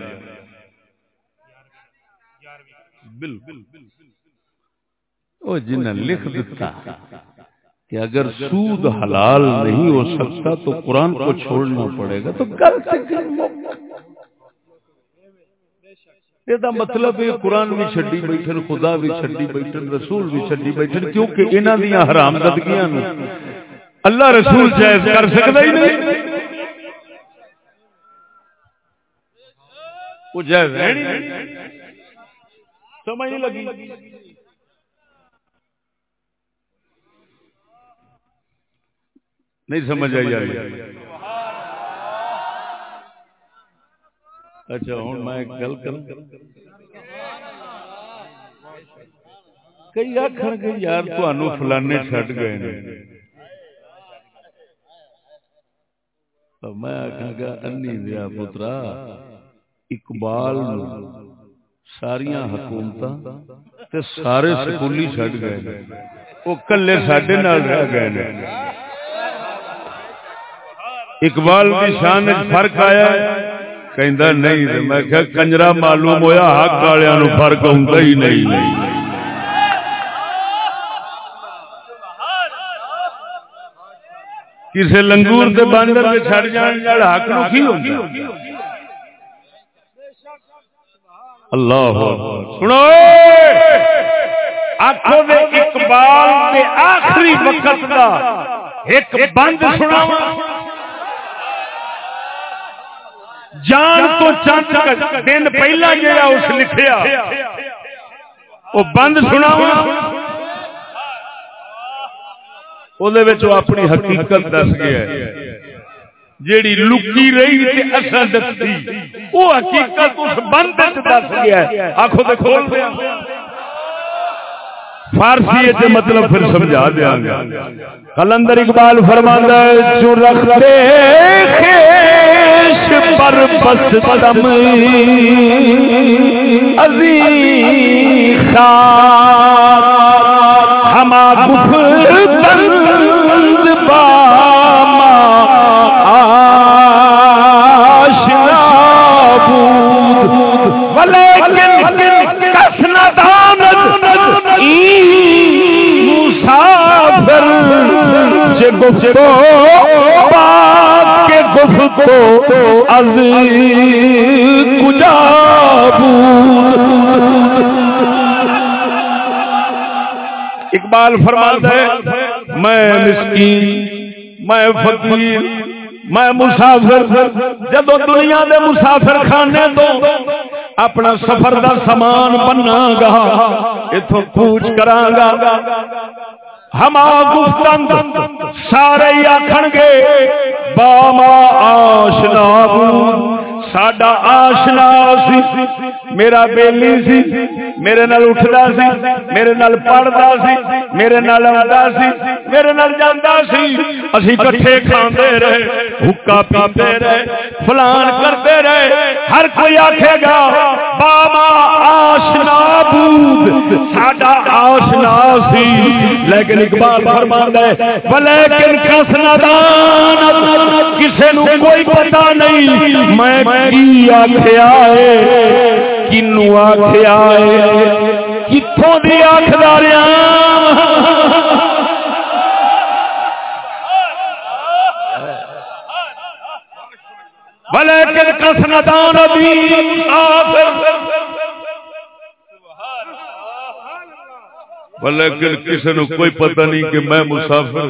بالکل وہ جنہیں لکھ دیتا کہ اگر سود حلال نہیں ہو سکتا تو قرآن کو چھوڑنا پڑے گا تو یہ مطلب یہ قرآن بھی چڈی بیٹھن خدا بھی چڈی بیٹھن رسول بھی چڈی بیٹھن کیونکہ انہوں دیا حرام ددگیاں اللہ رسول جائز کر سکتا ہی نہیں۔ وہ جائز سمجھ نہیں لگی۔ نہیں سمجھ آئی اچھا ہوں میں گل کر کئی آخر گے، یار تمہوں فلانے چڈ گئے میں آخا گا، انی دیا پترا، اقبال ساریا حکومت سارے سکولی چڈ گئے۔ وہ کلے سڈے رہ گئے اقبال کی شان فرق آیا کہندا نہیں میں کہ کنجرا معلوم ہویا حق والےاں نو فرق ہوندا ہی نہیں۔ کسے لنگور تے باندر تے چھڑ جان نال حق نو کی ہوندا؟ اللہ سنو۔ آخو اقبال دے آخری وقت دا ایک بند سناواں۔ جان تو چند دن پہلا جا اس لکھیا وہ بند سنا اپنی حقیقت دس گیا۔ جیڑی لکی رہی اصل دسی وہ حقیقت اس بند دس گیا۔ آخو تو کھول دیا۔ فارسی مطلب پھر سمجھا دیا۔ گا کلندر اقبال فرماندہ جو رکھتے پر بس قدم. عزیز ہما بند باما آشنا بود. ولیکن مسافر گفتو کو از کجا اقبال فرماد ہے میں مسکین، میں فقیر، میں مسافر جب دنیا دے مسافر خانے تو اپنا سفر دا سامان بننا گا اتوں پوچھ کرا گا ہما گفتند سارے آخن گے باما آشنا ساڈا آشنا سی میرا بیلی سی میرے نال اٹھدا سی میرے نال پڑھدا سی میرے نال آندا سی میرے نال جاندا سی اسی کٹھے کھاندے رہے حکا پیندے رہے فلان کرتے رہے ہر کوئی آکھے گا باما آشنا بود ساڈا آشنا سی لیکن اقبال فرماندا ہے ولیکن کسنا دان کسے نو کوئی پتہ نہیں میں کی آخیا ہے کنو آخیا ہے کتوں کی آخدار بلے کل کسنتان لیکن کسی نے کوئی پتہ نہیں کہ میں مسافر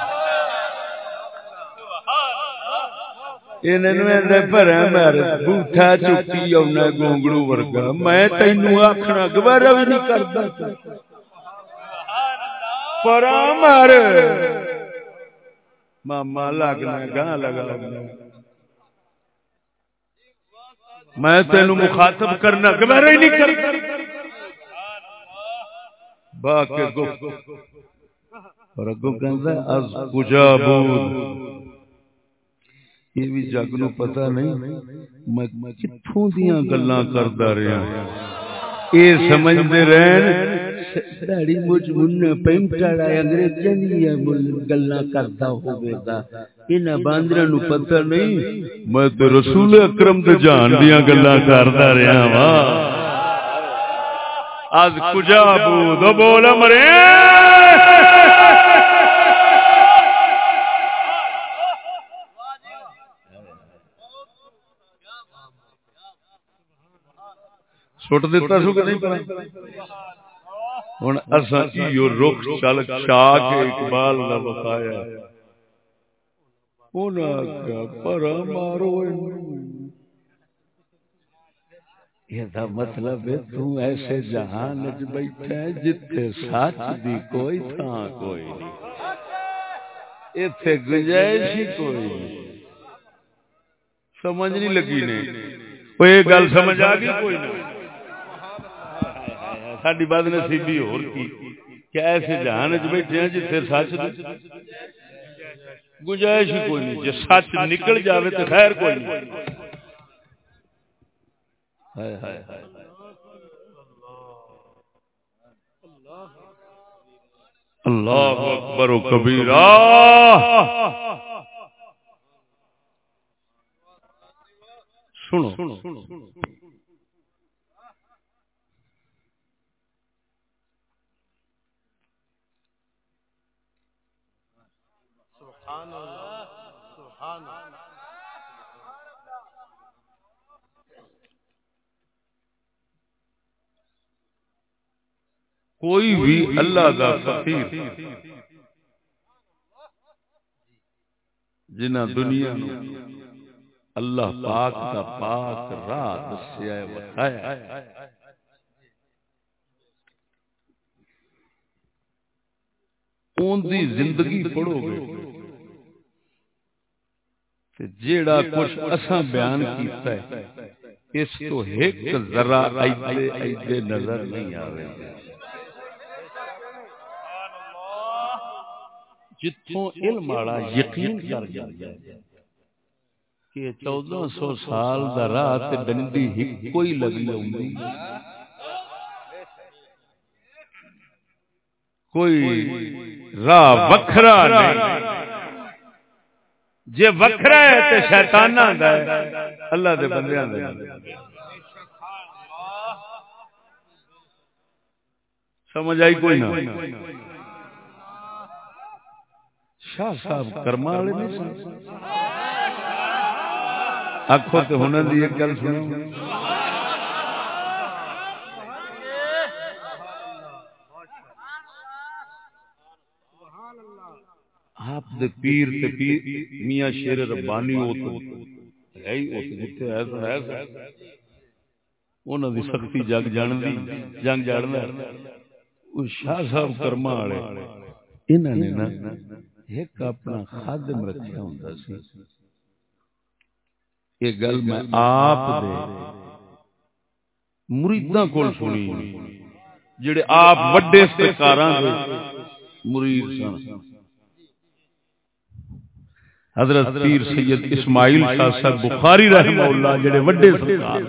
بوٹا چکی آنا گونگڑو ورگا میں تینو آخنا گوارا بھی نہیں کرتا پر مر ماما لگنا گاہ لگا لگنا میں تینو مخاطب کرنا گوارا ہی نہیں کرتا باقی گفت اور اگو کہندا از کجا بود یہ بھی جگ نو پتا نہیں، میں کتوں دیا گلا کرتا رہا یہ سمجھتے رہن داڑی مجھ من پینٹڑا انگریزاں دی گلاں کردا ہوے گا۔ انہاں باندراں نو پتہ نہیں، میں تے رسول اکرم تے جان دیاں گلاں کردا رہیا وا از کجا بود بول مرے۔ سٹ دیتا سو کہ نہیں پڑا ہوں اصا رخ چل چا کے اقبال کا بتایا پر مارو یہ مطلب ہے تو ایسے جہان چ بیٹھا ہے جتھے سچ دی کوئی تھان کوئی نہیں ایتھے گنجائش ہی کوئی نہیں سمجھ نہیں لگی نے وہ یہ گل سمجھ آ گئی کوئی نہیں ساری بات نصیبی ہو کیا ایسے جہان چ بیٹھے ہیں جتنے سچ گنجائش ہی کوئی نہیں جی سچ نکل جاوے تو خیر کوئی نہیں۔ اللہ اکبر و کبیرہ۔ سنو۔ سبحان اللہ سبحان اللہ۔ کوئی بھی اللہ دا فقیر، جنہ دنیا نو اللہ پاک دا پاک راہ دسیا ہے بتایا اون دی زندگی پڑھو گے۔ جیڑا کچھ اساں بیان کیتا ہے اس تو ایک ذرا ایدے ایدے نظر نہیں آوے جتوں علم والا یقین کر جائے کہ چودہ سو سال دا راہ بندی ہی کوئی لگی ہوئی کوئی راہ وکھرا نہیں۔ جے وکھرا ہے تے شیطان دا ہے۔ اللہ دے بندیاں دا سمجھ آئی کوئی نہ؟ شاہ صاحب کرما والے نہیں آخو تو ہن دی ایک گل سنو آپ دے پیر تے پیر میاں شیر ربانی ہو تو ہے ہی اس جتھے ہے تو ہے۔ انہاں دی سختی جگ جان دی، جنگ جاڑنا او شاہ صاحب کرما والے، انہاں نے نا ایک اپنا خادم رکھا ہوں سی۔ یہ گل میں آپ دے مریداں کول سنی۔ جڑے آپ وڈے سرکاراں دے مرید سن۔ حضرت پیر سید اسماعیل شاہ صاحب بخاری رحمہ اللہ جڑے وڈے سرکار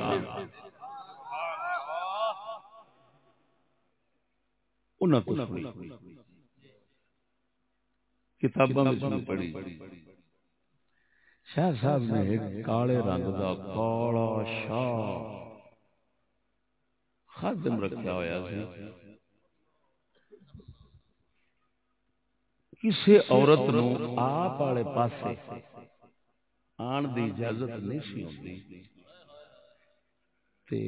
انہاں تو سنی کتاباں میں پڑھی شاہ صاحب نے ایک کالے رنگ دا کالا شاہ خادم رکھا ہوا سی۔ کسی عورت نو آپ والے پاسے آن دی اجازت نہیں سی ہوندی۔ تے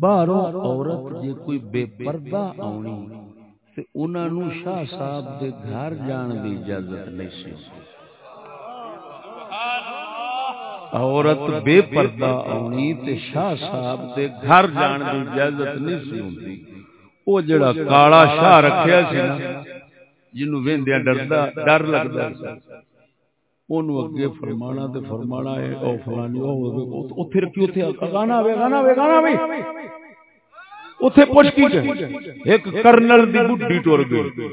باہروں عورت جے کوئی بے پردہ آونی تے انہاں نو شاہ صاحب دے گھر جان دی اجازت نہیں سی عورت بے پردہ آنی تے شاہ صاحب دے گھر جان دی اجازت نہیں سی ہوندی۔ او جڑا کالا شاہ رکھیا سی نا جنوں ویندیا ڈردا ڈر لگدا سی اونوں اگے فرمانا تے فرمانا ہے، او فلانی، او اوتھے رکھی اوتھے گانا وے گانا وے گانا وے۔ اتے پوچھ کی ایک کرنل دی بڈی ٹور گئی۔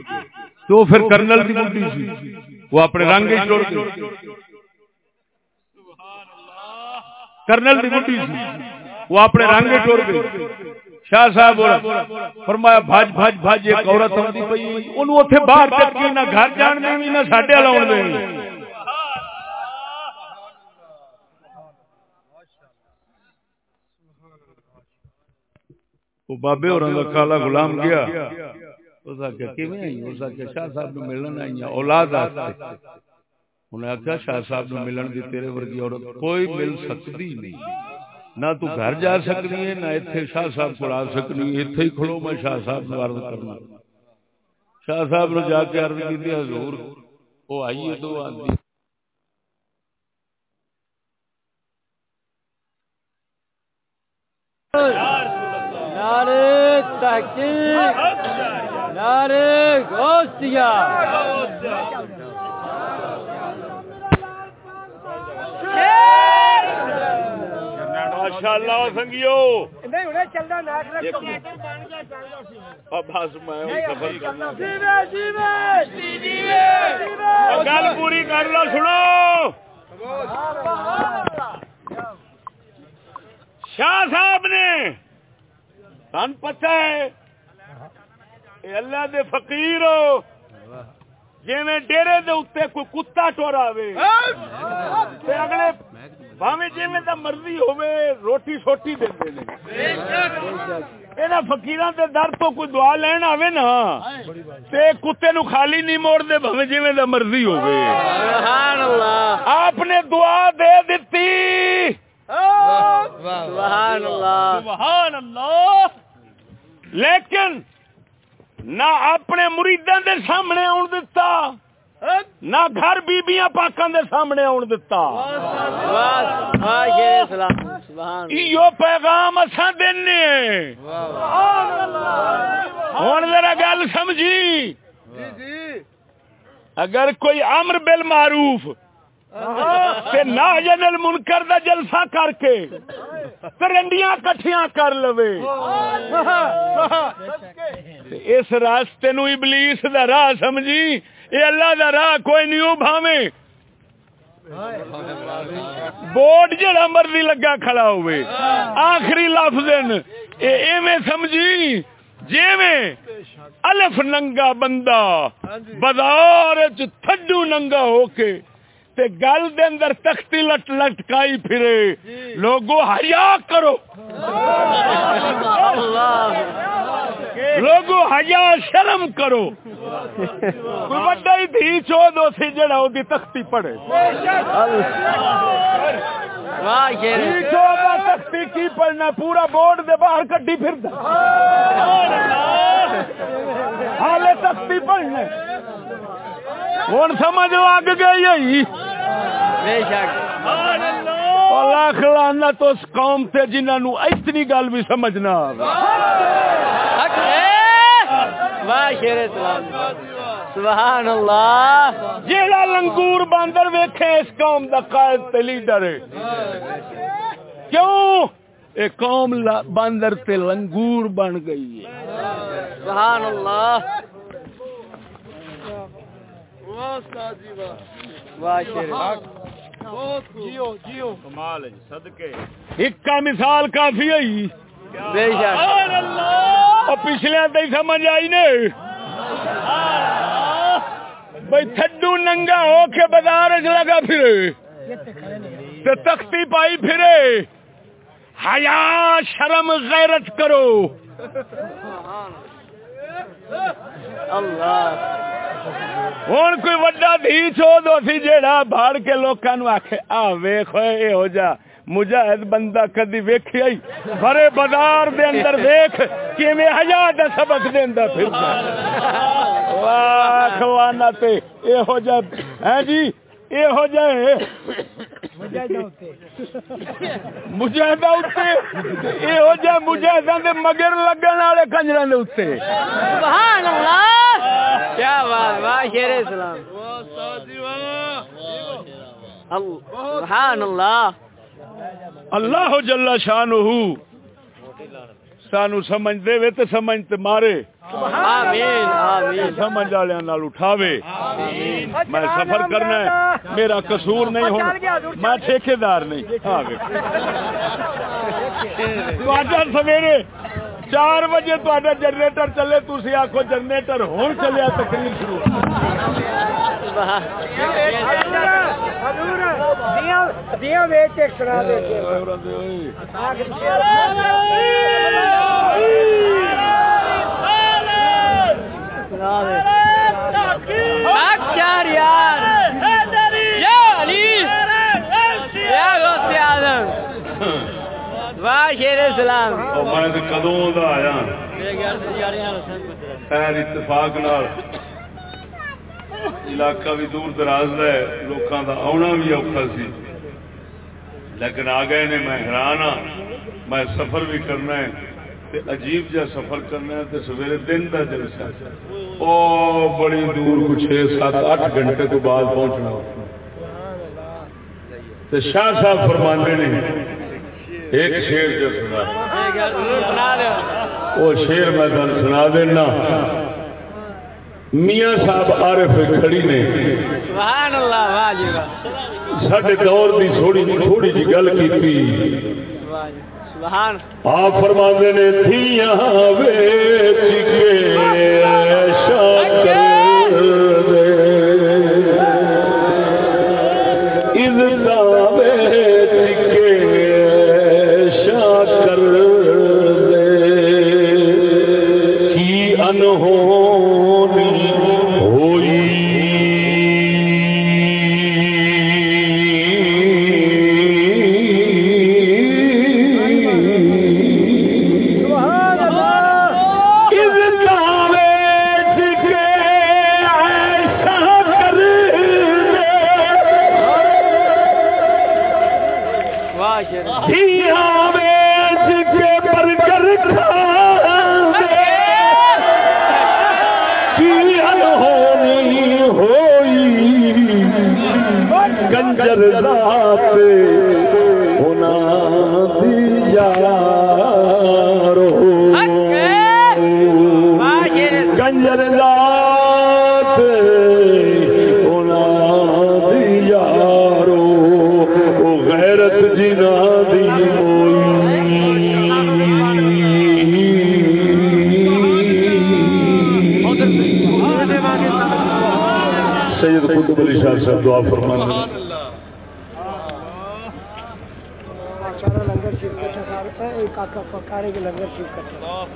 تو پھر کرنل دی بڈی سی۔ وہ اپنے رنگ ہی ٹور گئی۔ کرنل دی بڈی سی۔ وہ اپنے رنگ ہی ٹور گئی۔ شاہ صاحب فرمایا بھج بھج بھج ایک عورت آتی پی انہوں اتنے باہر چکی نہ گھر جان دیں نہ ساڈے لاؤن دیں بابے اور کالا غلام گیا۔ شاہ صاحب ملن آئی اولاد انہیں آخیا شاہ صاحب ملن کی تیرے ورگی عورت کوئی مل سکتی نہیں۔ نہ تو گھر جا سکتی ہے نہ اتنے شاہ صاحب کو آ سکنی اتنے ہی کھلو میں شاہ صاحب نے عرض کرنا۔ شاہ صاحب نے جا کے عرض کی حضور۔ وہ آئیے تو آدمی نعرے تحقیق نعرے سنگیو۔ بس میں سفر کرنا۔ گل پوری کر لو سنو۔ شاہ صاحب نے سن پتا ہے اے اللہ دے فقیر ہو۔ جی ڈیرے دے اتنے کوئی کتا ٹور آوے۔ تے اگلے جی مرضی ہوے روٹی سوٹی دے دے یہاں فقیران دے در تو کوئی دعا لین آوے نا تے کتے نو خالی نہیں موڑ دے بھاویں جی میں دا مرضی ہوے سبحان اللہ آپ نے دعا دے دیتی سبحان اللہ سبحان اللہ لیکن نہ اپنے مریداں دے سامنے آن دتا نہ گھر بیبیاں پاکاں دے سامنے آن دتا۔ ایو پیغام اساں دینے ہن ذرا گل سمجھی۔ اگر کوئی امر بالمعروف تے ناہین المنکر دا جلسہ کر کے کرنڈیاں کٹھیاں کر لوے۔ اس راستے نو ابلیس دا راہ سمجھی۔ اے اللہ دا راہ کوئی نہیں او بھاویں۔ بورڈ جڑا مرضی لگا کھڑا ہوئے۔ آخری لفظ اے ایویں سمجھی، جیویں الف ننگا بندہ، بازار چ تھڈو ننگا ہو کے تے گل دے اندر تختی لٹ لٹکائی پھرے۔ لوگو حیا کرو۔ لوگو حیا شرم کرو۔ کوئی بڑا ہی دھی چو دو سی جڑا او دی تختی پڑے۔ تختی کی پڑھنا پورا بورڈ دے باہر کڈی پھردا۔ حالے تختی پڑھنا ہوں سمجھ اگ گئی۔ بے شک۔ لاکھ لعنت اس قوم تے جنہاں نو اتنی گل بھی سمجھ نہ واہ شیر سبحان اللہ۔ جیڑا لنگور باندر ویکھے اس قوم دا قائد تے لیڈر ہے۔ کیوں؟ اے قوم باندر تے لنگور بن گئی ہے۔ سبحان اللہ۔ واہ شیر ہکا مثال کافی ہوئی بے شک. اور پچھلے تے سمجھ آئی نے. بھائی تھڈو ننگا ہو کے بازار چ لگا پھرے. تے تختی پائی پھرے. حیا شرم غیرت کرو. اللہ. ہوں کوئی وڈا دھی چود دو سی جیڑا بھاڑ کے لوکاں نو آکھے، آ ویکھ اے ہو جا۔ مجاہد بندہ کدی ویکھیا ہی بھرے بازار دے اندر ویکھ، کیویں حیا دا سبق دیندا پھردا واہ خوانا تے، اے ہو جا۔ ہیں جی اے ہو جائے مجاہدہ ہو جائے مجاہدہ دے مگر لگن والے دے سبحان اللہ! کیا بات واہ شیر اسلام۔ سبحان اللہ۔ اللہ جل شانہ سانو سمجھ دے وے تے سمجھ تے مارے آمین آمین سمجھ والے نال اٹھاوے میں سفر کرنا ہے میرا قصور نہیں ہونا میں ٹھیکیدار نہیں ہاں تو اج سویرے چار بجے تا جنریٹر چلے تھی آخو جنریٹر ہوں چلیا تقریر شروع یار یار یا علی یا غوث اعظم واہ شیر اسلام۔ اور میں تو کدوں دا آیا خیر اتفاق نال۔ علاقہ بھی دور دراز کا ہے لوگوں کا آنا بھی اوکھا سی۔ لیکن آ گئے نے میں حیران ہاں۔ میں سفر بھی کرنا ہے۔ تے عجیب جا سفر کرنا ہے تے سویرے دن کا جلسہ او بڑی دور کو چھ سات اٹھ گھنٹے تو بعد پہنچنا۔ تے شاہ صاحب فرمانے نے ایک شیر جو سنا۔ وہ شیر میں تن سنا دینا۔ میاں صاحب عارف کھڑی نے۔ سبحان اللہ واہ جی واہ۔ سڈے دور کی تھوڑی تھوڑی جی گل کی واہ جی، سبحان۔ آپ فرما نے دھیاں ویچ کے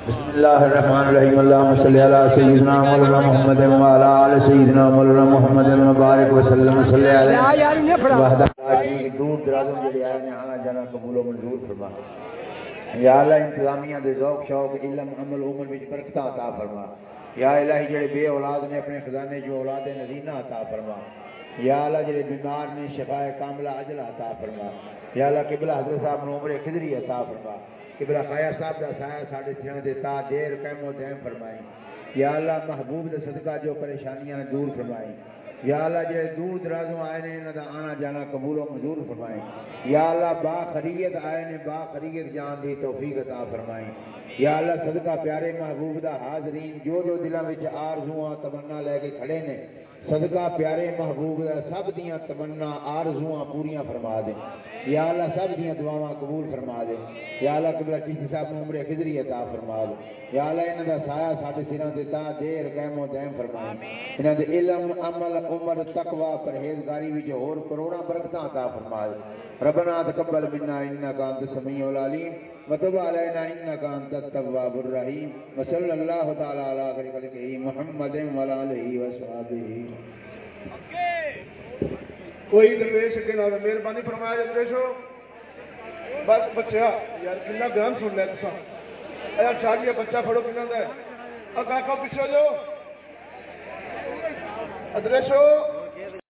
بسم الله الرحمن الرحيم اللهم صل على سيدنا مولانا محمد وعلى ال سيدنا مولانا محمد وبارك وسلم صل عليه وحدہ دور درازوں جڑے آئے نے آنا جانا قبول و منظور فرما۔ یا اللہ انتظامیہ دے ذوق شوق علم عمل عمر وچ برکت عطا فرما۔ یا الہی جڑے بے اولاد نے اپنے خزانے جو اولاد نذینہ عطا فرما۔ یا اللہ جڑے بیمار نے شفاء کاملہ اجل عطا فرما۔ یا اللہ قبلہ حضرت صاحب نو عمر خضری عطا فرما۔ قبلہ خیر صاحب دا سایہ ساڈے سیاں دے تا دیر قائم و دائم فرمائیں یا اللہ محبوب دے صدقہ جو پریشانیاں دور فرمائیں یا اللہ جڑے دور درازوں آئے نے انہاں دا آنا جانا قبول و منظور فرمائیں یا اللہ با خریت آئے نے با خریت جان دی توفیق عطا فرمائیں یا اللہ صدقہ پیارے محبوب دا حاضرین جو جو دلاں وچ آرزوواں تمنا لے کے کھڑے نے صدقہ پیارے محبوب دا سب دیاں تمنا آرزو پوریاں فرما دے۔ یا اللہ سب دیاں دعاواں قبول فرما دے۔ یا اللہ قبلہ چشتی صاحب نو عمر خضری عطا فرما دے۔ یا اللہ انہاں دا سایہ ساڈے سراں تے تا دیر قائم و دائم فرمائے۔ انہاں دے علم، عمل، عمر، تقوی، پرہیزگاری وچ ہور کروڑاں برکتاں عطا فرما دے۔ ربنا تقبل منا انك انت السميع العليم وتب علينا انك انت التواب الرحيم وصلى الله تعالى على خير خلقه محمد وعلى اله وصحبه. کوئی درویش اگے نہ مہربانی فرمایا جی درویشو بس بچہ، یار کنا بیان سن لیا تسا اے چاہ بچہ پھڑو کنا دا ہے؟ اگا کا پیچھے جو ادریشو